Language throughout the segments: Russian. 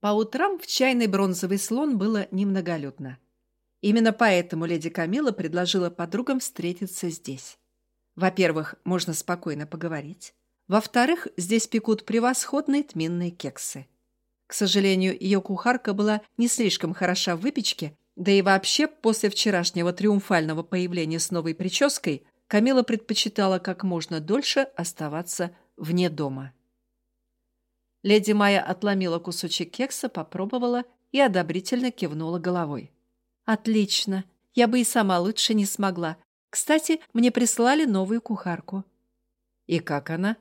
По утрам в чайный бронзовый слон было немноголюдно. Именно поэтому леди Камила предложила подругам встретиться здесь. Во-первых, можно спокойно поговорить. Во-вторых, здесь пекут превосходные тминные кексы. К сожалению, ее кухарка была не слишком хороша в выпечке, да и вообще после вчерашнего триумфального появления с новой прической Камила предпочитала как можно дольше оставаться вне дома. Леди Майя отломила кусочек кекса, попробовала и одобрительно кивнула головой. «Отлично. Я бы и сама лучше не смогла. Кстати, мне прислали новую кухарку». «И как она?»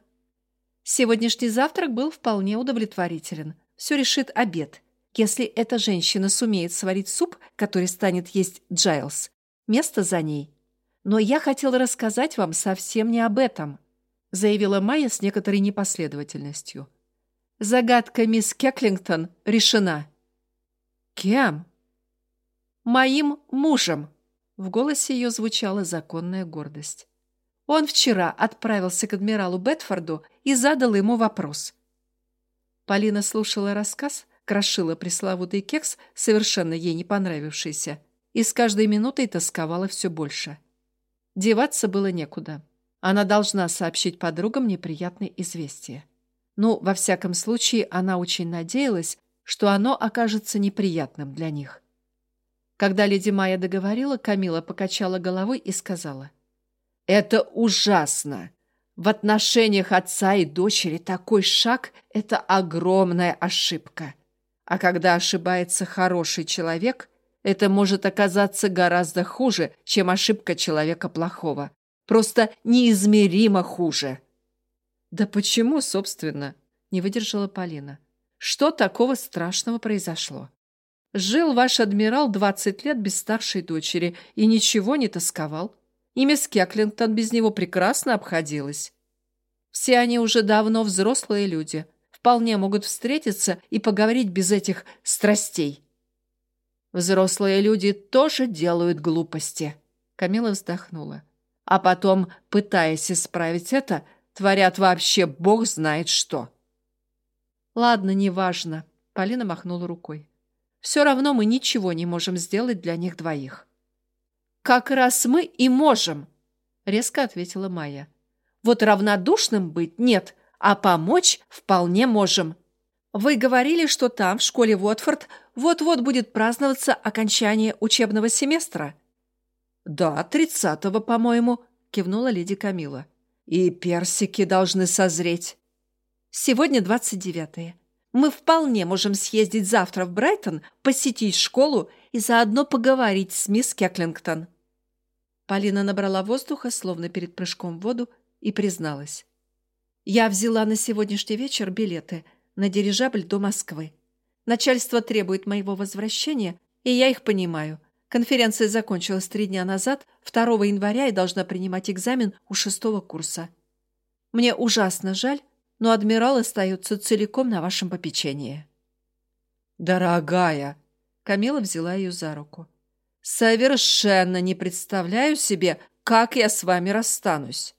Сегодняшний завтрак был вполне удовлетворителен. Все решит обед. Если эта женщина сумеет сварить суп, который станет есть Джайлз, место за ней. Но я хотела рассказать вам совсем не об этом, заявила Майя с некоторой непоследовательностью. Загадка мисс Кеклингтон решена. Кем? Моим мужем. В голосе ее звучала законная гордость. Он вчера отправился к адмиралу Бетфорду и задал ему вопрос. Полина слушала рассказ, крошила пресловутый кекс, совершенно ей не понравившийся, и с каждой минутой тосковала все больше. Деваться было некуда. Она должна сообщить подругам неприятное известие. Ну, во всяком случае, она очень надеялась, что оно окажется неприятным для них. Когда леди Майя договорила, Камила покачала головой и сказала. «Это ужасно! В отношениях отца и дочери такой шаг – это огромная ошибка. А когда ошибается хороший человек, это может оказаться гораздо хуже, чем ошибка человека плохого. Просто неизмеримо хуже». «Да почему, собственно?» – не выдержала Полина. «Что такого страшного произошло?» Жил ваш адмирал двадцать лет без старшей дочери и ничего не тосковал. И мисс Кеклингтон без него прекрасно обходилась. Все они уже давно взрослые люди, вполне могут встретиться и поговорить без этих страстей. Взрослые люди тоже делают глупости. Камила вздохнула. А потом, пытаясь исправить это, творят вообще бог знает что. Ладно, неважно. Полина махнула рукой. Все равно мы ничего не можем сделать для них двоих. «Как раз мы и можем», — резко ответила Майя. «Вот равнодушным быть нет, а помочь вполне можем. Вы говорили, что там, в школе Уотфорд, вот-вот будет праздноваться окончание учебного семестра». «Да, тридцатого, по-моему», — кивнула леди Камила. «И персики должны созреть». «Сегодня двадцать девятое. Мы вполне можем съездить завтра в Брайтон, посетить школу и заодно поговорить с мисс Кеклингтон». Полина набрала воздуха, словно перед прыжком в воду, и призналась. «Я взяла на сегодняшний вечер билеты на дирижабль до Москвы. Начальство требует моего возвращения, и я их понимаю. Конференция закончилась три дня назад, 2 января и должна принимать экзамен у шестого курса. Мне ужасно жаль, но адмирал остается целиком на вашем попечении». «Дорогая!» — Камила взяла ее за руку. «Совершенно не представляю себе, как я с вами расстанусь».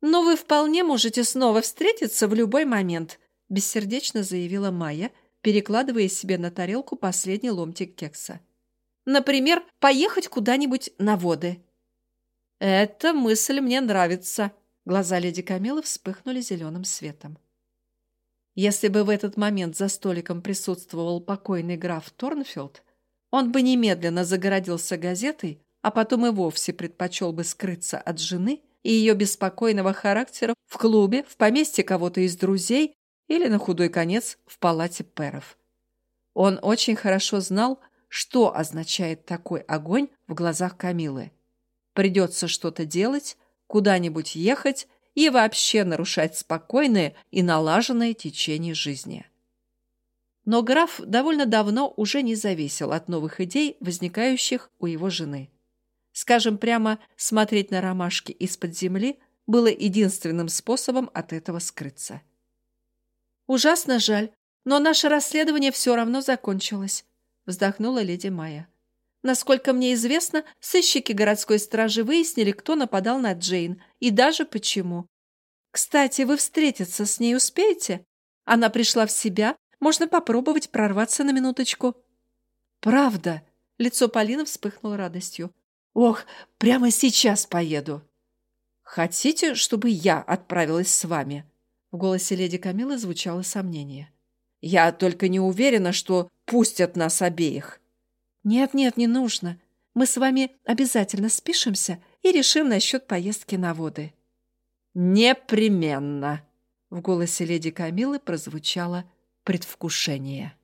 «Но вы вполне можете снова встретиться в любой момент», — бессердечно заявила Майя, перекладывая себе на тарелку последний ломтик кекса. «Например, поехать куда-нибудь на воды». «Эта мысль мне нравится», Глаза леди Камилы вспыхнули зеленым светом. Если бы в этот момент за столиком присутствовал покойный граф Торнфилд, он бы немедленно загородился газетой, а потом и вовсе предпочел бы скрыться от жены и ее беспокойного характера в клубе, в поместье кого-то из друзей или, на худой конец, в палате перов. Он очень хорошо знал, что означает такой огонь в глазах Камилы. Придется что-то делать, куда-нибудь ехать и вообще нарушать спокойное и налаженное течение жизни. Но граф довольно давно уже не зависел от новых идей, возникающих у его жены. Скажем прямо, смотреть на ромашки из-под земли было единственным способом от этого скрыться. «Ужасно жаль, но наше расследование все равно закончилось», вздохнула леди Майя. Насколько мне известно, сыщики городской стражи выяснили, кто нападал на Джейн и даже почему. Кстати, вы встретиться с ней успеете? Она пришла в себя, Можно попробовать прорваться на минуточку». «Правда?» — лицо Полины вспыхнуло радостью. «Ох, прямо сейчас поеду!» «Хотите, чтобы я отправилась с вами?» В голосе леди Камилы звучало сомнение. «Я только не уверена, что пустят нас обеих». «Нет-нет, не нужно. Мы с вами обязательно спишемся и решим насчет поездки на воды». «Непременно!» В голосе леди Камилы прозвучало предвкушение.